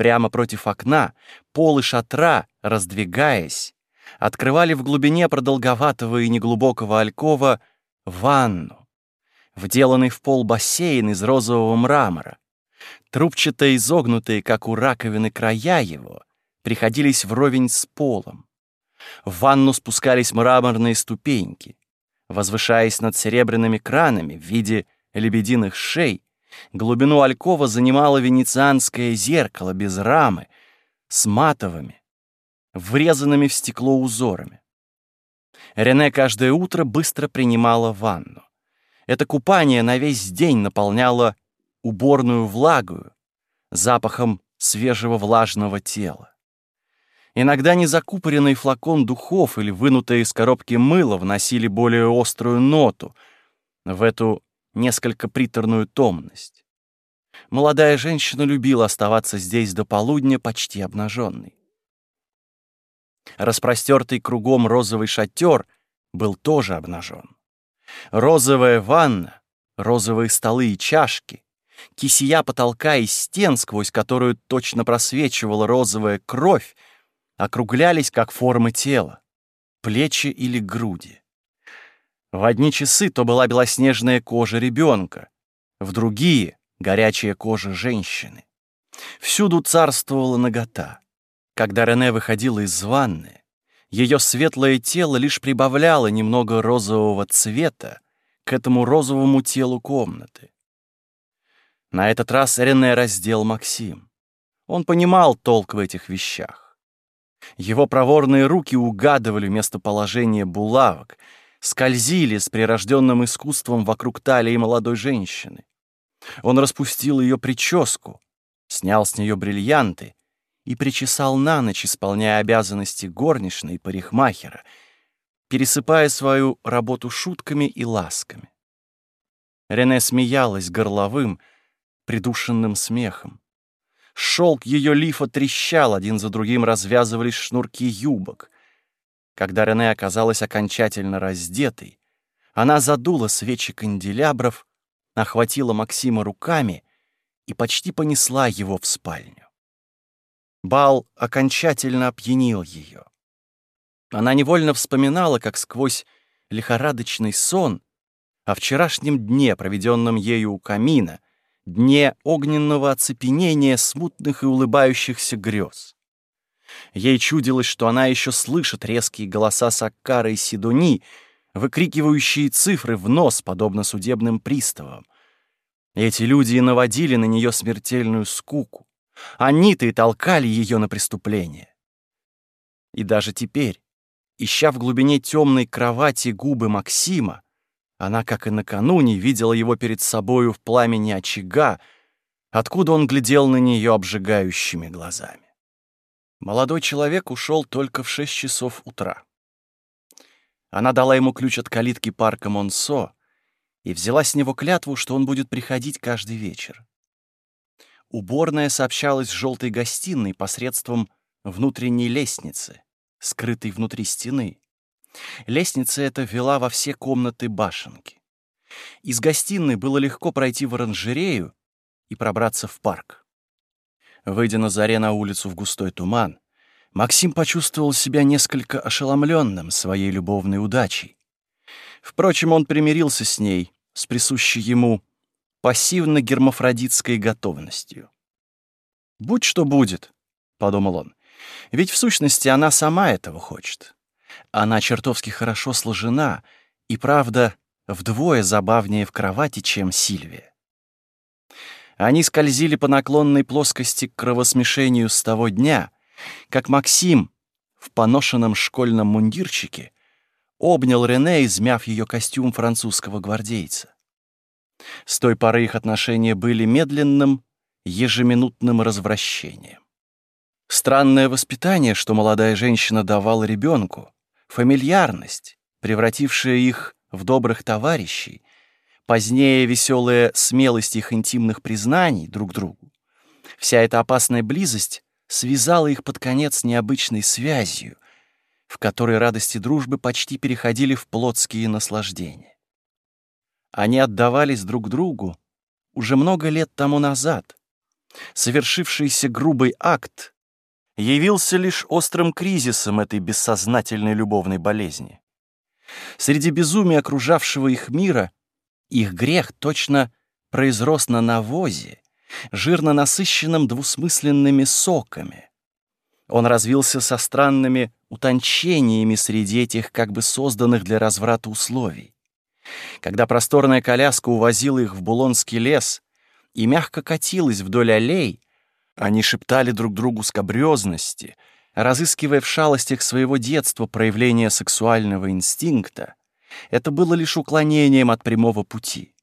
Прямо против окна полы шатра, раздвигаясь, открывали в глубине продолговатого и неглубокого алькова ванну, вделанный в пол бассейн из розового мрамора. Трубчатые изогнутые, как у раковины, края его приходились вровень с полом. В ванну спускались мраморные ступеньки. Возвышаясь над серебряными кранами в виде лебединых шей, глубину алькова занимало венецианское зеркало без рамы, с матовыми, врезанными в стекло узорами. Рене каждое утро быстро принимала ванну. Это купание на весь день наполняло уборную влагою, запахом свежего влажного тела. Иногда незакупоренный флакон духов или вынутое из коробки мыло вносили более острую ноту в эту несколько приторную томность. Молодая женщина любила оставаться здесь до полудня почти обнаженной. Распростертый кругом розовый шатер был тоже обнажен. Розовая ванна, розовые столы и чашки, кисия потолка и стен, сквозь которую точно просвечивала розовая кровь, округлялись как формы тела, плечи или груди. В одни часы то была белоснежная кожа ребенка, в другие — горячая кожа женщины. Всюду царствовала нагота. Когда Рене выходила из ванны, ее светлое тело лишь прибавляло немного розового цвета к этому розовому телу комнаты. На этот раз Рене раздел Максим. Он понимал толк в этих вещах. Его проворные руки угадывали местоположение булавок, скользили с прирожденным искусством вокруг талии молодой женщины. Он распустил ее прическу, снял с нее бриллианты и причесал на ночь, исполняя обязанности горничной и парикмахера, пересыпая свою работу шутками и ласками. Рене смеялась горловым, придушенным смехом. Шелк ее лифа трещал, один за другим развязывались шнурки юбок. Когда Рене оказалась окончательно раздетой, она задула свечи канделябров, охватила Максима руками и почти понесла его в спальню. Бал окончательно опьянил ее. Она невольно вспоминала, как сквозь лихорадочный сон о вчерашнем дне, проведенном ею у камина, дне огненного оцепенения смутных и улыбающихся грез. Ей чудилось, что она еще слышит резкие голоса Саккара и Сидони, выкрикивающие цифры в нос, подобно судебным приставам. Эти люди и наводили на нее смертельную скуку. Они-то и толкали ее на преступление. И даже теперь, ища в глубине темной кровати губы Максима, она, как и накануне, видела его перед собою в пламени очага, откуда он глядел на нее обжигающими глазами. Молодой человек ушел только в шесть часов утра. Она дала ему ключ от калитки парка Монсо и взяла с него клятву, что он будет приходить каждый вечер. Уборная сообщалась с желтой гостиной посредством внутренней лестницы, скрытой внутри стены. Лестница эта вела во все комнаты башенки. Из гостиной было легко пройти в оранжерею и пробраться в парк. Выйдя на заре на улицу в густой туман, Максим почувствовал себя несколько ошеломленным своей любовной удачей. Впрочем, он примирился с ней, с присущей ему пассивно-гермафродитской готовностью. «Будь что будет», — подумал он, — «ведь в сущности она сама этого хочет. Она чертовски хорошо сложена и, правда, вдвое забавнее в кровати, чем Сильвия. Они скользили по наклонной плоскости к кровосмешению с того дня, как Максим в поношенном школьном мундирчике обнял Рене, измяв ее костюм французского гвардейца. С той поры их отношения были медленным, ежеминутным развращением. Странное воспитание, что молодая женщина давала ребенку, фамильярность, превратившая их в добрых товарищей, позднее веселая смелость их интимных признаний друг другу. Вся эта опасная близость связала их под конец необычной связью, в которой радости дружбы почти переходили в плотские наслаждения. Они отдавались друг другу уже много лет тому назад, Совершившийся грубый акт явился лишь острым кризисом этой бессознательной любовной болезни. Среди безумия окружавшего их мира их грех точно произрос на навозе, жирно насыщенном двусмысленными соками. Он развился со странными утончениями среди этих как бы созданных для разврата условий. Когда просторная коляска увозила их в Булонский лес и мягко катилась вдоль аллей, они шептали друг другу скобрёзности, разыскивая в шалостях своего детства проявление сексуального инстинкта. Это было лишь уклонением от прямого пути,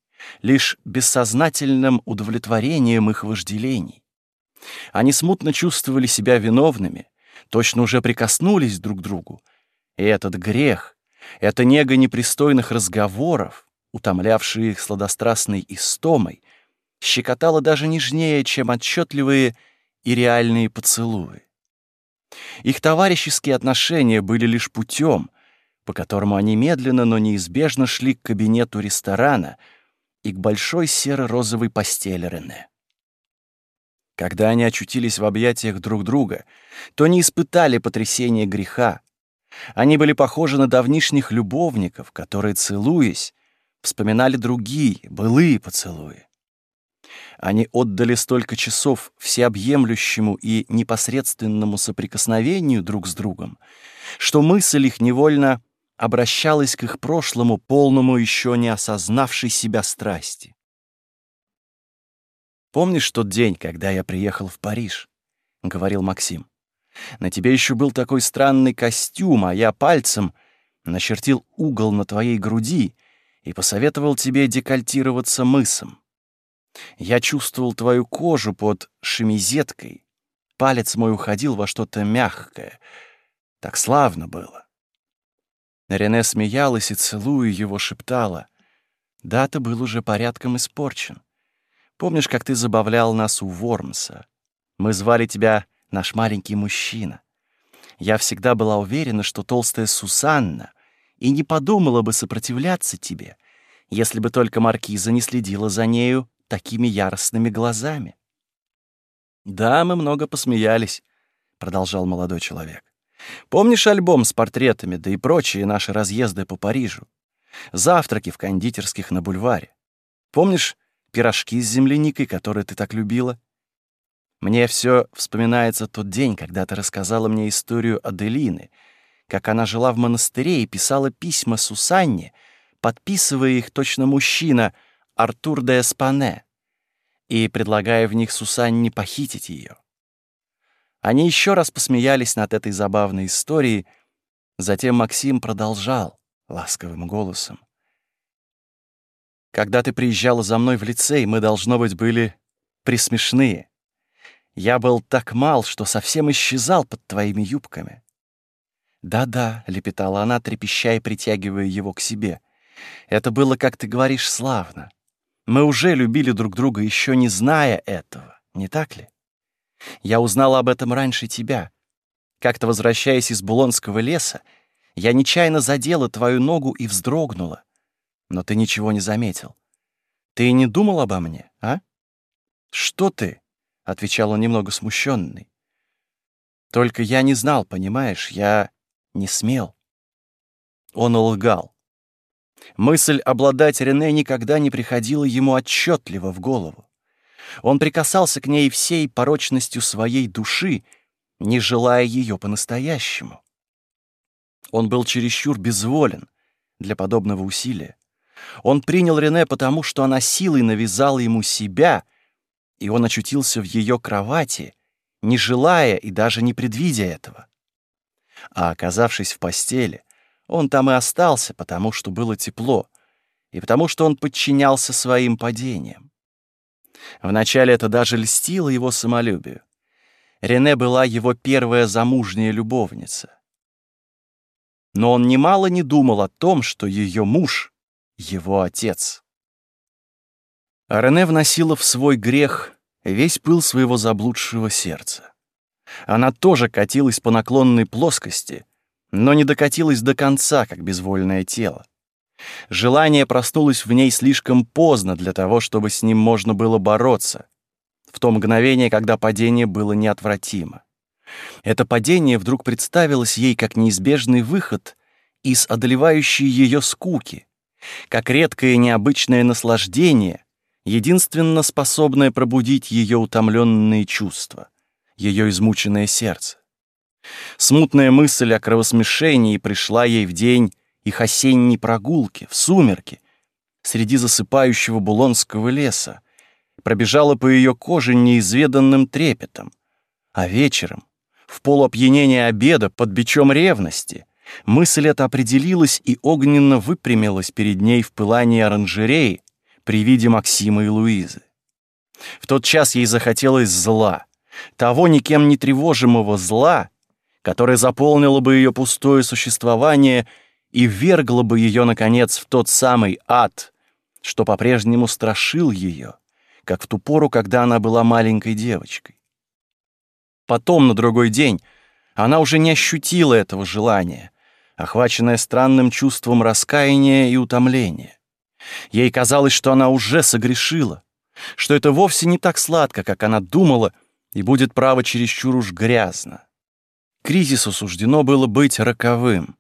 лишь бессознательным удовлетворением их вожделений. Они смутно чувствовали себя виновными, точно уже прикоснулись друг к другу. И этот грех, эта нега непристойных разговоров, утомлявшие их сладострастной истомой, щекотала даже нежнее, чем отчетливые и реальные поцелуи. Их товарищеские отношения были лишь путем, по которому они медленно, но неизбежно шли к кабинету ресторана и к большой серо-розовой постели Рене. Когда они очутились в объятиях друг друга, то не испытали потрясения греха. Они были похожи на давнишних любовников, которые, целуясь, вспоминали другие, былые поцелуи. Они отдали столько часов всеобъемлющему и непосредственному соприкосновению друг с другом, что мысль их невольно обращалась к их прошлому, полному еще не осознавшей себя страсти. «Помнишь тот день, когда я приехал в Париж?» — говорил Максим. «На тебе еще был такой странный костюм, а я пальцем начертил угол на твоей груди и посоветовал тебе декольтироваться мысом. Я чувствовал твою кожу под шемизеткой, палец мой уходил во что-то мягкое. Так славно было». Рене смеялась и, целуя его, шептала. «Да, был уже порядком испорчен. Помнишь, как ты забавлял нас у Вормса? Мы звали тебя «наш маленький мужчина». Я всегда была уверена, что толстая Сусанна и не подумала бы сопротивляться тебе, если бы только маркиза не следила за нею такими яростными глазами. «Да, мы много посмеялись», — продолжал молодой человек. «Помнишь альбом с портретами, да и прочие наши разъезды по Парижу? Завтраки в кондитерских на бульваре? Помнишь пирожки с земляникой, которые ты так любила. Мне все вспоминается тот день, когда ты рассказала мне историю Аделины, как она жила в монастыре и писала письма Сусанне, подписывая их точно мужчина Артур де Эспане и предлагая в них Сусанне похитить ее. Они еще раз посмеялись над этой забавной историей, затем Максим продолжал ласковым голосом. Когда ты приезжала за мной в лицей, мы, должно быть, были присмешные. Я был так мал, что совсем исчезал под твоими юбками. «Да-да», — лепетала она, трепеща и притягивая его к себе. «Это было, как ты говоришь, славно. Мы уже любили друг друга, еще не зная этого, не так ли? Я узнала об этом раньше тебя. Как-то возвращаясь из Булонского леса, я нечаянно задела твою ногу и вздрогнула но ты ничего не заметил. Ты и не думал обо мне, а? Что ты? отвечал он немного смущенный. Только я не знал, понимаешь, я не смел. Он лгал. Мысль обладать Рене никогда не приходила ему отчетливо в голову. Он прикасался к ней всей порочностью своей души, не желая ее по-настоящему. Он был чересчур безволен для подобного усилия. Он принял Рене потому, что она силой навязала ему себя, и он очутился в ее кровати, не желая и даже не предвидя этого. А оказавшись в постели, он там и остался, потому что было тепло, и потому что он подчинялся своим падениям. Вначале это даже льстило его самолюбию. Рене была его первая замужняя любовница. Но он немало не думал о том, что ее муж его отец. А Рене вносила в свой грех весь пыл своего заблудшего сердца. Она тоже катилась по наклонной плоскости, но не докатилась до конца, как безвольное тело. Желание проснулось в ней слишком поздно для того, чтобы с ним можно было бороться. в то мгновение, когда падение было неотвратимо. Это падение вдруг представилось ей как неизбежный выход из одолевающей ее скуки, как редкое необычное наслаждение, единственно способное пробудить ее утомленные чувства, ее измученное сердце. Смутная мысль о кровосмешении пришла ей в день их осенней прогулки, в сумерки, среди засыпающего булонского леса, пробежала по ее коже неизведанным трепетом. А вечером, в полуопьянении обеда под бичом ревности, мысль эта определилась и огненно выпрямилась перед ней в пылании оранжереи при виде Максима и Луизы. В тот час ей захотелось зла, того никем не тревожимого зла, которое заполнило бы ее пустое существование и ввергло бы ее, наконец, в тот самый ад, что по-прежнему страшил ее, как в ту пору, когда она была маленькой девочкой. Потом, на другой день, она уже не ощутила этого желания, охваченная странным чувством раскаяния и утомления. Ей казалось, что она уже согрешила, что это вовсе не так сладко, как она думала, и будет право чересчур уж грязно. Кризису суждено было быть роковым,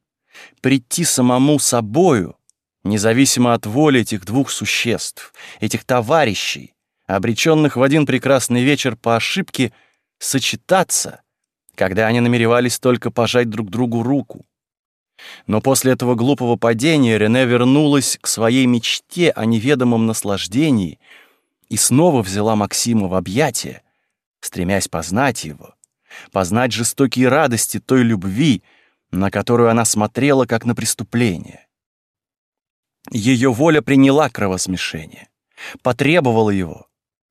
прийти самому собою, независимо от воли этих двух существ, этих товарищей, обреченных в один прекрасный вечер по ошибке сочетаться, когда они намеревались только пожать друг другу руку. Но после этого глупого падения Рене вернулась к своей мечте о неведомом наслаждении и снова взяла Максима в объятия, стремясь познать его, познать жестокие радости той любви, на которую она смотрела как на преступление. Ее воля приняла кровосмешение, потребовала его,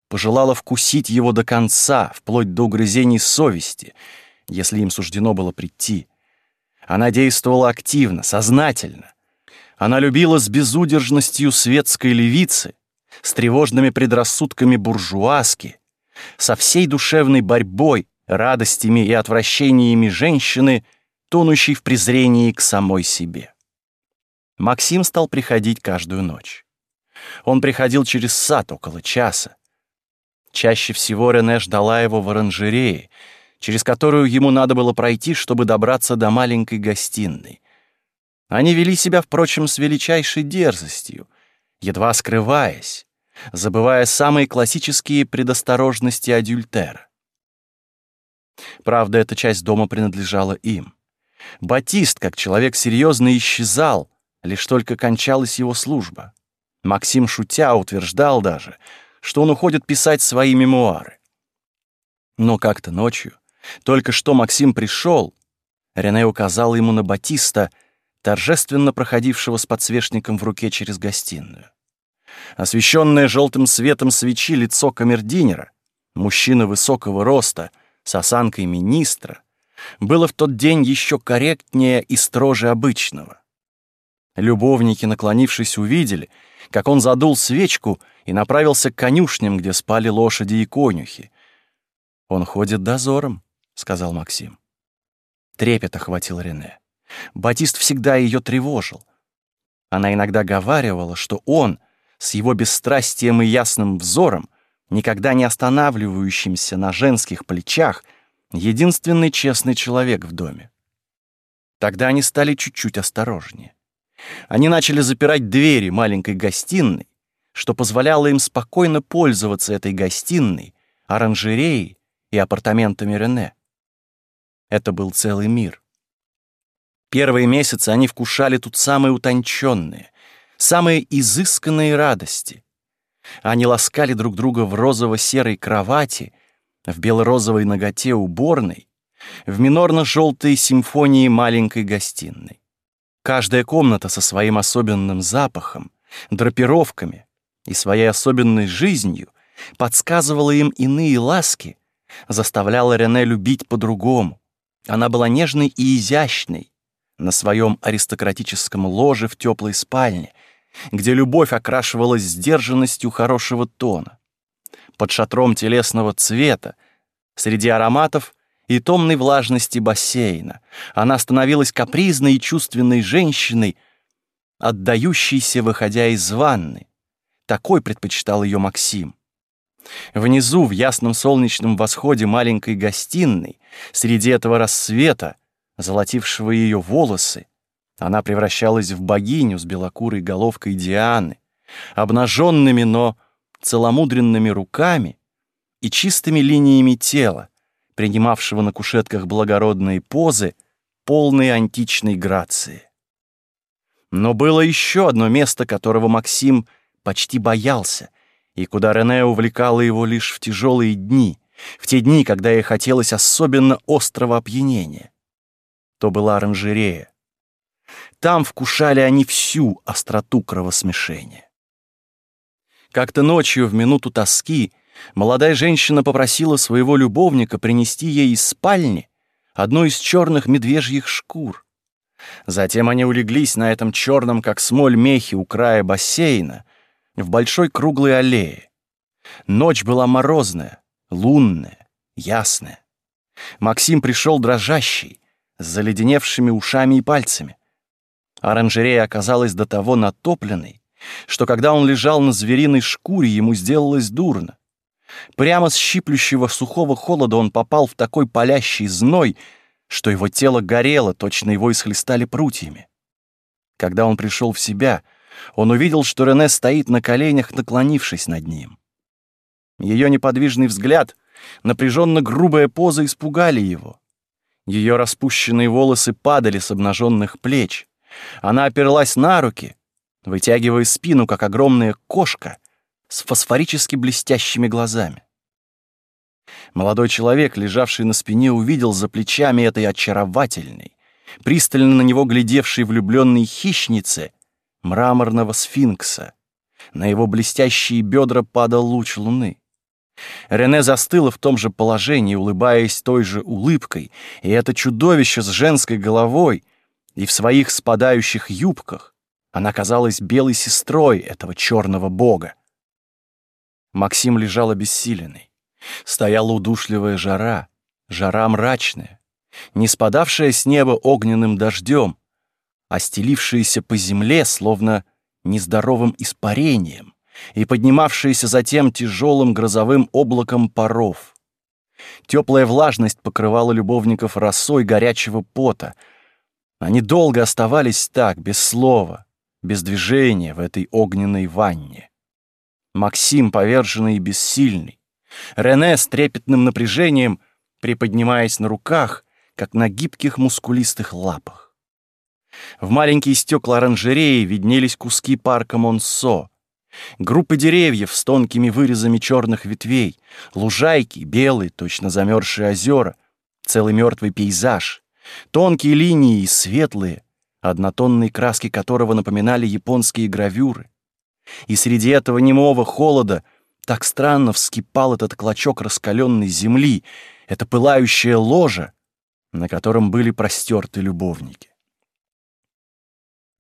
пожелала вкусить его до конца, вплоть до угрызений совести, если им суждено было прийти. Она действовала активно, сознательно. Она любила с безудержностью светской левицы, с тревожными предрассудками буржуазки, со всей душевной борьбой, радостями и отвращениями женщины, тонущей в презрении к самой себе. Максим стал приходить каждую ночь. Он приходил через сад около часа. Чаще всего Рене ждала его в оранжерее, через которую ему надо было пройти, чтобы добраться до маленькой гостиной. Они вели себя, впрочем, с величайшей дерзостью, едва скрываясь, забывая самые классические предосторожности адюльтера. Правда, эта часть дома принадлежала им. Батист, как человек серьезно, исчезал, лишь только кончалась его служба. Максим, шутя, утверждал даже, что он уходит писать свои мемуары. Но как-то ночью, только что Максим пришел, Рене указал ему на Батиста, торжественно проходившего с подсвечником в руке через гостиную. Освещенное желтым светом свечи лицо камердинера, мужчина высокого роста, с осанкой министра, было в тот день еще корректнее и строже обычного. Любовники, наклонившись, увидели, как он задул свечку и направился к конюшням, где спали лошади и конюхи. «Он ходит дозором», — сказал Максим. Трепет охватил Рене. Батист всегда ее тревожил. Она иногда говаривала, что он, с его бесстрастием и ясным взором, никогда не останавливающимся на женских плечах, единственный честный человек в доме. Тогда они стали чуть-чуть осторожнее. Они начали запирать двери маленькой гостиной, что позволяло им спокойно пользоваться этой гостиной, оранжереей и апартаментами Рене. Это был целый мир. Первые месяцы они вкушали тут самые утонченные, самые изысканные радости. Они ласкали друг друга в розово-серой кровати, в бело-розовой ноготе уборной, в минорно-желтой симфонии маленькой гостиной. Каждая комната со своим особенным запахом, драпировками и своей особенной жизнью подсказывала им иные ласки, заставляла Рене любить по-другому. Она была нежной и изящной на своем аристократическом ложе в теплой спальне, где любовь окрашивалась сдержанностью хорошего тона. Под шатром телесного цвета, среди ароматов и томной влажности бассейна. Она становилась капризной и чувственной женщиной, отдающейся, выходя из ванны. Такой предпочитал ее Максим. Внизу, в ясном солнечном восходе маленькой гостиной, среди этого рассвета, золотившего ее волосы, она превращалась в богиню с белокурой головкой Дианы, обнаженными, но целомудренными руками и чистыми линиями тела, принимавшего на кушетках благородные позы, полные античной грации. Но было еще одно место, которого Максим почти боялся, и куда Рене увлекала его лишь в тяжелые дни, в те дни, когда ей хотелось особенно острого опьянения. То была оранжерея. Там вкушали они всю остроту кровосмешения. Как-то ночью, в минуту тоски, молодая женщина попросила своего любовника принести ей из спальни одну из черных медвежьих шкур. Затем они улеглись на этом черном, как смоль, мехе у края бассейна, в большой круглой аллее. Ночь была морозная, лунная, ясная. Максим пришел дрожащий, с заледеневшими ушами и пальцами. Оранжерея оказалась до того натопленной, что когда он лежал на звериной шкуре, ему сделалось дурно. Прямо с щиплющего сухого холода он попал в такой палящий зной, что его тело горело, точно его исхлестали прутьями. Когда он пришел в себя, он увидел, что Рене стоит на коленях, наклонившись над ним. Ее неподвижный взгляд, напряженно грубая поза испугали его. Ее распущенные волосы падали с обнаженных плеч. Она оперлась на руки, вытягивая спину, как огромная кошка с фосфорически блестящими глазами. Молодой человек, лежавший на спине, увидел за плечами этой очаровательной, пристально на него глядевшей влюбленной хищницы, мраморного сфинкса. На его блестящие бедра падал луч луны. Рене застыла в том же положении, улыбаясь той же улыбкой, и это чудовище с женской головой и в своих спадающих юбках, она казалась белой сестрой этого черного бога. Максим лежал обессиленный. Стояла удушливая жара, жара мрачная, не спадавшая с неба огненным дождем, а стелившаяся по земле, словно нездоровым испарением, и поднимавшаяся затем тяжелым грозовым облаком паров. Теплая влажность покрывала любовников росой горячего пота. Они долго оставались так, без слова, без движения в этой огненной ванне. Максим, поверженный и бессильный. Рене с трепетным напряжением, приподнимаясь на руках, как на гибких мускулистых лапах. В маленькие стекла оранжереи виднелись куски парка Монсо, группы деревьев с тонкими вырезами черных ветвей, лужайки, белые, точно замерзшие озера, целый мертвый пейзаж, тонкие линии и светлые, однотонные краски которого напоминали японские гравюры. И среди этого немого холода так странно вскипал этот клочок раскаленной земли, это пылающее ложе, на котором были простерты любовники.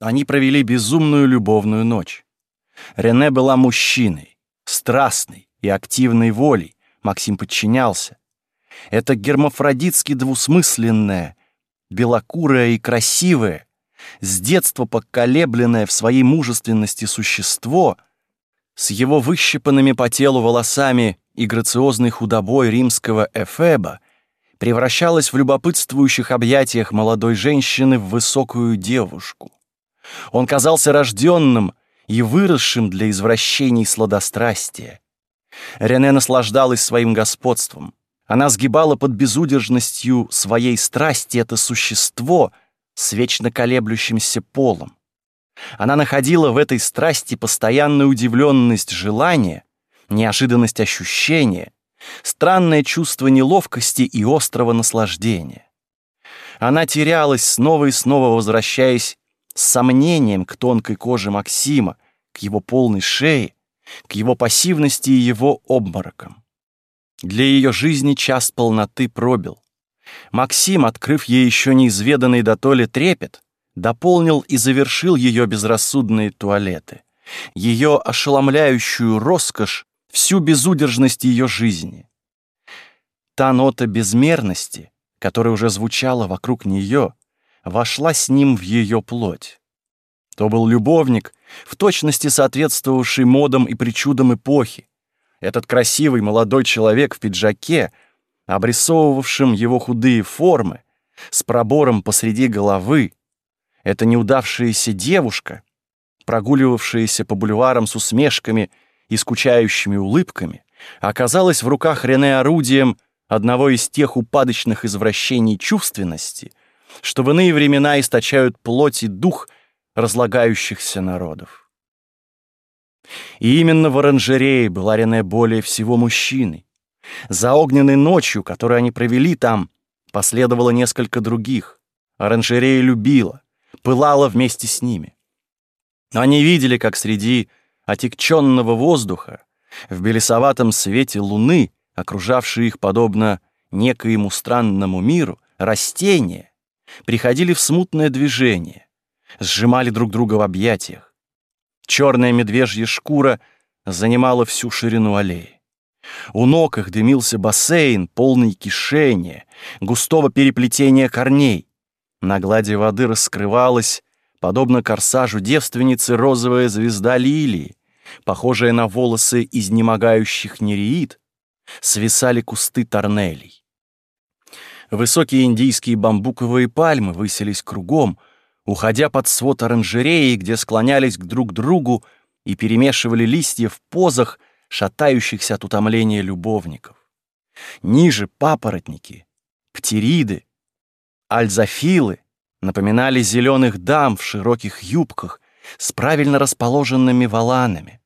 Они провели безумную любовную ночь. Рене была мужчиной, страстной и активной волей, Максим подчинялся. Это гермафродитски двусмысленное, белокурое и красивое, с детства поколебленное в своей мужественности существо, с его выщипанными по телу волосами и грациозной худобой римского эфеба, превращалось в любопытствующих объятиях молодой женщины в высокую девушку. Он казался рожденным и выросшим для извращений сладострастия. Рене наслаждалась своим господством. Она сгибала под безудержностью своей страсти это существо — с вечно колеблющимся полом. Она находила в этой страсти постоянную удивленность желания, неожиданность ощущения, странное чувство неловкости и острого наслаждения. Она терялась, снова и снова возвращаясь с сомнением к тонкой коже Максима, к его полной шее, к его пассивности и его обморокам. Для ее жизни час полноты пробил. Максим, открыв ей еще неизведанный дотоле трепет, дополнил и завершил ее безрассудные туалеты, ее ошеломляющую роскошь, всю безудержность ее жизни. Та нота безмерности, которая уже звучала вокруг нее, вошла с ним в ее плоть. То был любовник, в точности соответствовавший модам и причудам эпохи. Этот красивый молодой человек в пиджаке, обрисовывавшим его худые формы, с пробором посреди головы, эта неудавшаяся девушка, прогуливавшаяся по бульварам с усмешками и скучающими улыбками, оказалась в руках Рене орудием одного из тех упадочных извращений чувственности, что в иные времена источают плоть и дух разлагающихся народов. И именно в оранжерее была Рене более всего мужчиной. За огненной ночью, которую они провели там, последовало несколько других. Оранжерея любила, пылала вместе с ними. Они видели, как среди отекченного воздуха, в белесоватом свете луны, окружавшей их подобно некоему странному миру, растения приходили в смутное движение, сжимали друг друга в объятиях. Черная медвежья шкура занимала всю ширину аллеи. У ног их дымился бассейн, полный кишения, густого переплетения корней. На глади воды раскрывалась, подобно корсажу девственницы, розовая звезда лилии, похожая на волосы изнемогающих нереид, свисали кусты торнелей. Высокие индийские бамбуковые пальмы высились кругом, уходя под свод оранжереи, где склонялись друг к другу и перемешивали листья в позах, шатающихся от утомления любовников. Ниже папоротники, птериды, альзофилы напоминали зеленых дам в широких юбках с правильно расположенными валанами.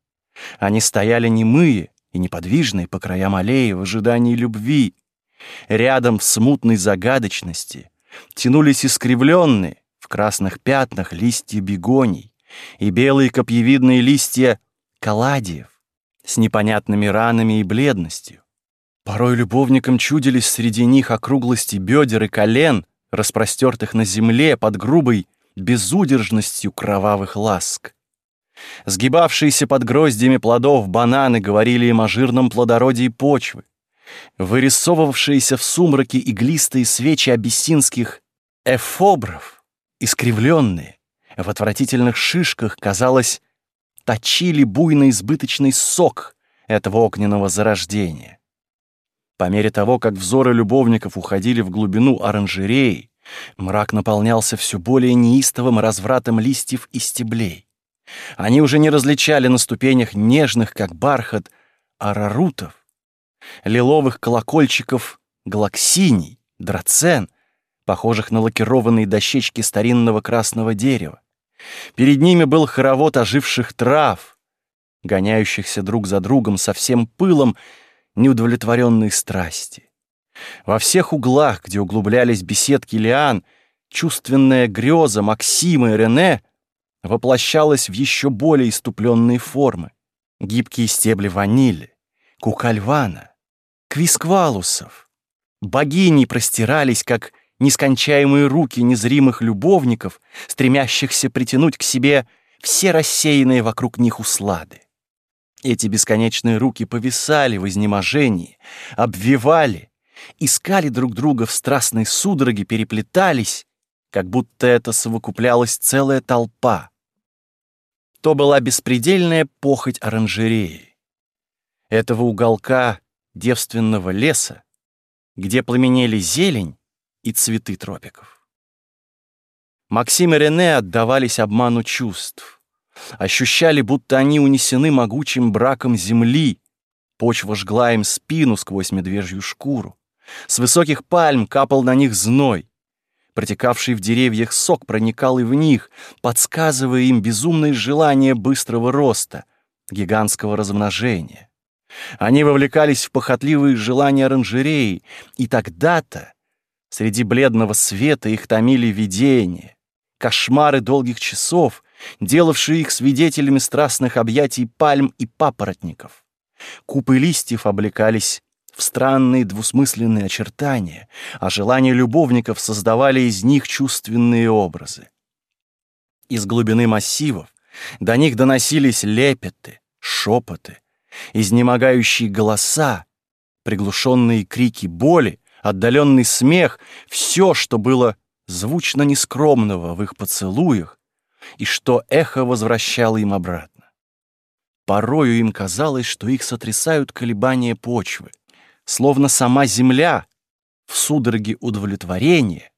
Они стояли немые и неподвижные по краям аллеи в ожидании любви. Рядом в смутной загадочности тянулись искривленные в красных пятнах листья бегоний и белые копьевидные листья каладиев с непонятными ранами и бледностью. Порой любовникам чудились среди них округлости бедер и колен, распростертых на земле под грубой безудержностью кровавых ласк. Сгибавшиеся под гроздями плодов бананы говорили им о жирном плодородии почвы. Вырисовывавшиеся в сумраке иглистые свечи абиссинских эфобров, искривленные, в отвратительных шишках, казалось, точили буйный избыточный сок этого огненного зарождения. По мере того, как взоры любовников уходили в глубину оранжереи, мрак наполнялся все более неистовым развратом листьев и стеблей. Они уже не различали на ступенях нежных, как бархат, арарутов, лиловых колокольчиков галаксиний, драцен, похожих на лакированные дощечки старинного красного дерева. Перед ними был хоровод оживших трав, гоняющихся друг за другом со всем пылом неудовлетворенной страсти. Во всех углах, где углублялись беседки лиан, чувственная греза Максима и Рене воплощалась в еще более иступленные формы. Гибкие стебли ванили, кукальвана, квисквалусов. Богини простирались, как нескончаемые руки незримых любовников, стремящихся притянуть к себе все рассеянные вокруг них услады. Эти бесконечные руки повисали в изнеможении, обвивали, искали друг друга в страстной судороге, переплетались, как будто это совокуплялась целая толпа. То была беспредельная похоть оранжереи. Этого уголка девственного леса, где пламенели зелень и цветы тропиков. Максим и Рене отдавались обману чувств. Ощущали, будто они унесены могучим браком земли. Почва жгла им спину сквозь медвежью шкуру. С высоких пальм капал на них зной. Протекавший в деревьях сок проникал и в них, подсказывая им безумное желание быстрого роста, гигантского размножения. Они вовлекались в похотливые желания оранжереи, и тогда-то среди бледного света их томили видения, кошмары долгих часов, делавшие их свидетелями страстных объятий пальм и папоротников. Купы листьев облекались в странные двусмысленные очертания, а желания любовников создавали из них чувственные образы. Из глубины массивов до них доносились лепеты, шепоты, изнемогающие голоса, приглушенные крики боли, отдаленный смех, все, что было звучно нескромного в их поцелуях и что эхо возвращало им обратно. порою им казалось, что их сотрясают колебания почвы, словно сама земля в судороге удовлетворения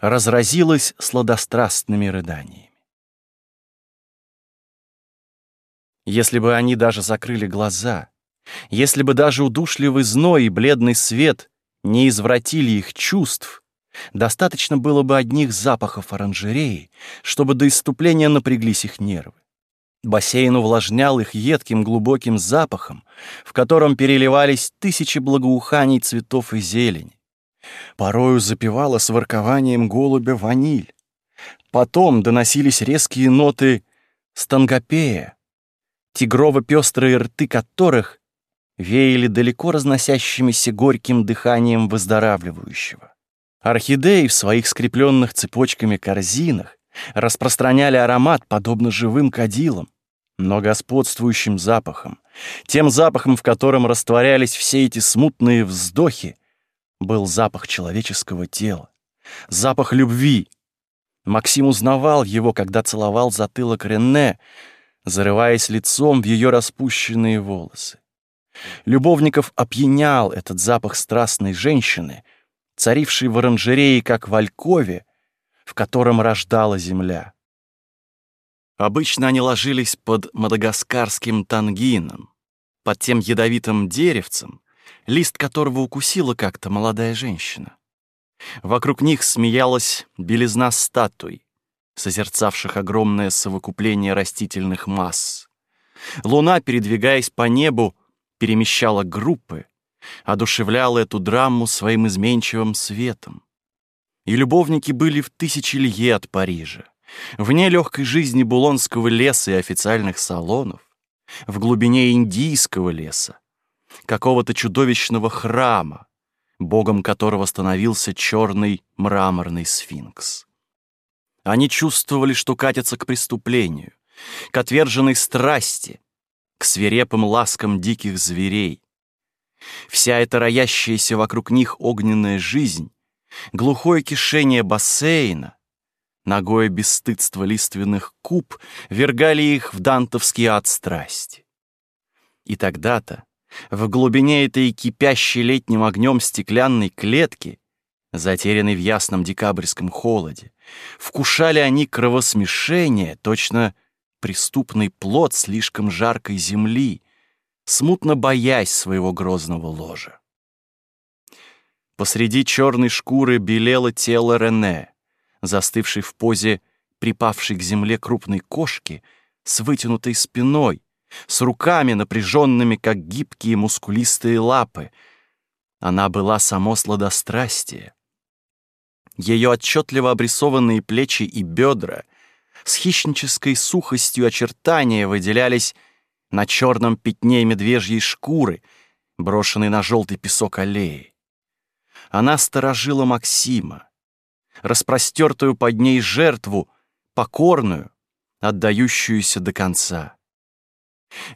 разразилась сладострастными рыданиями. Если бы они даже закрыли глаза, если бы даже удушливый зной и бледный свет не извратили их чувств, достаточно было бы одних запахов оранжереи, чтобы до иступления напряглись их нервы. Бассейн увлажнял их едким глубоким запахом, в котором переливались тысячи благоуханий цветов и зелени. Порою запевала с воркованием голубя ваниль. Потом доносились резкие ноты стангопея, тигрово-пестрые рты которых веяли далеко разносящимися горьким дыханием выздоравливающего. Орхидеи в своих скрепленных цепочками корзинах распространяли аромат, подобно живым кадилам, но господствующим запахом, тем запахом, в котором растворялись все эти смутные вздохи, был запах человеческого тела, запах любви. Максим узнавал его, когда целовал затылок Рене, зарываясь лицом в ее распущенные волосы. Любовников опьянял этот запах страстной женщины, царившей в оранжерее, как в Алькове, в котором рождала земля. Обычно они ложились под мадагаскарским тангином, под тем ядовитым деревцем, лист которого укусила как-то молодая женщина. Вокруг них смеялась белизна статуй, созерцавших огромное совокупление растительных масс. Луна, передвигаясь по небу, перемещала группы, одушевляла эту драму своим изменчивым светом. И любовники были в тысячи лье от Парижа, вне легкой жизни булонского леса и официальных салонов, в глубине индийского леса, какого-то чудовищного храма, богом которого становился черный мраморный сфинкс. Они чувствовали, что катятся к преступлению, к отверженной страсти, к свирепым ласкам диких зверей. Вся эта роящаяся вокруг них огненная жизнь, глухое кишение бассейна, ногое бесстыдство лиственных куб вергали их в дантовский ад страсти. И тогда-то, в глубине этой кипящей летним огнем стеклянной клетки, затерянной в ясном декабрьском холоде, вкушали они кровосмешение, точно преступный плод слишком жаркой земли, смутно боясь своего грозного ложа. Посреди черной шкуры белело тело Рене, застывшей в позе припавшей к земле крупной кошки с вытянутой спиной, с руками, напряженными, как гибкие мускулистые лапы. Она была само сладострастие. Ее отчетливо обрисованные плечи и бедра с хищнической сухостью очертания выделялись на черном пятне медвежьей шкуры, брошенной на желтый песок аллеи. Она сторожила Максима, распростертую под ней жертву, покорную, отдающуюся до конца.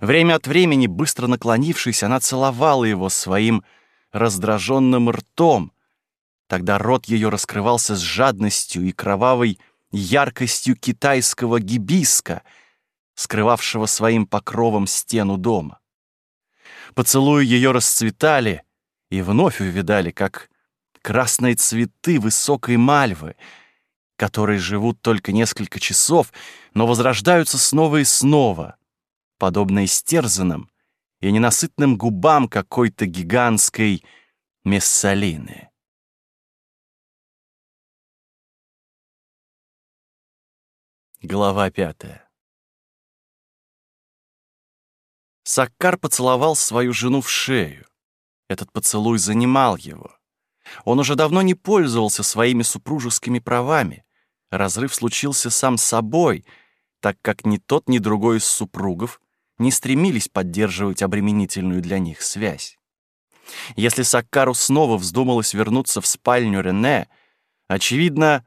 Время от времени, быстро наклонившись, она целовала его своим раздраженным ртом. Тогда рот ее раскрывался с жадностью и кровавой яркостью китайского гибиска, скрывавшего своим покровом стену дома. Поцелуи ее расцветали и вновь увидали, как красные цветы высокой мальвы, которые живут только несколько часов, но возрождаются снова и снова, подобно истерзанным и ненасытным губам какой-то гигантской мессалины. Глава пятая. Саккар поцеловал свою жену в шею. Этот поцелуй занимал его. Он уже давно не пользовался своими супружескими правами. Разрыв случился сам собой, так как ни тот, ни другой из супругов не стремились поддерживать обременительную для них связь. Если Саккару снова вздумалось вернуться в спальню Рене, очевидно,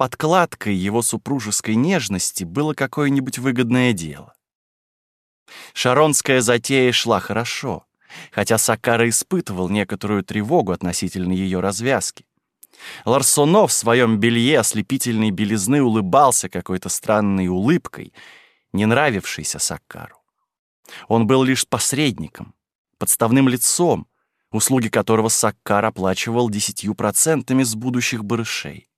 подкладкой его супружеской нежности было какое-нибудь выгодное дело. Шаронская затея шла хорошо, хотя Сакара испытывал некоторую тревогу относительно ее развязки. Ларсонов в своем белье ослепительной белизны улыбался какой-то странной улыбкой, не нравившейся Сакару. Он был лишь посредником, подставным лицом, услуги которого Саккар оплачивал десятью процентами с будущих барышей.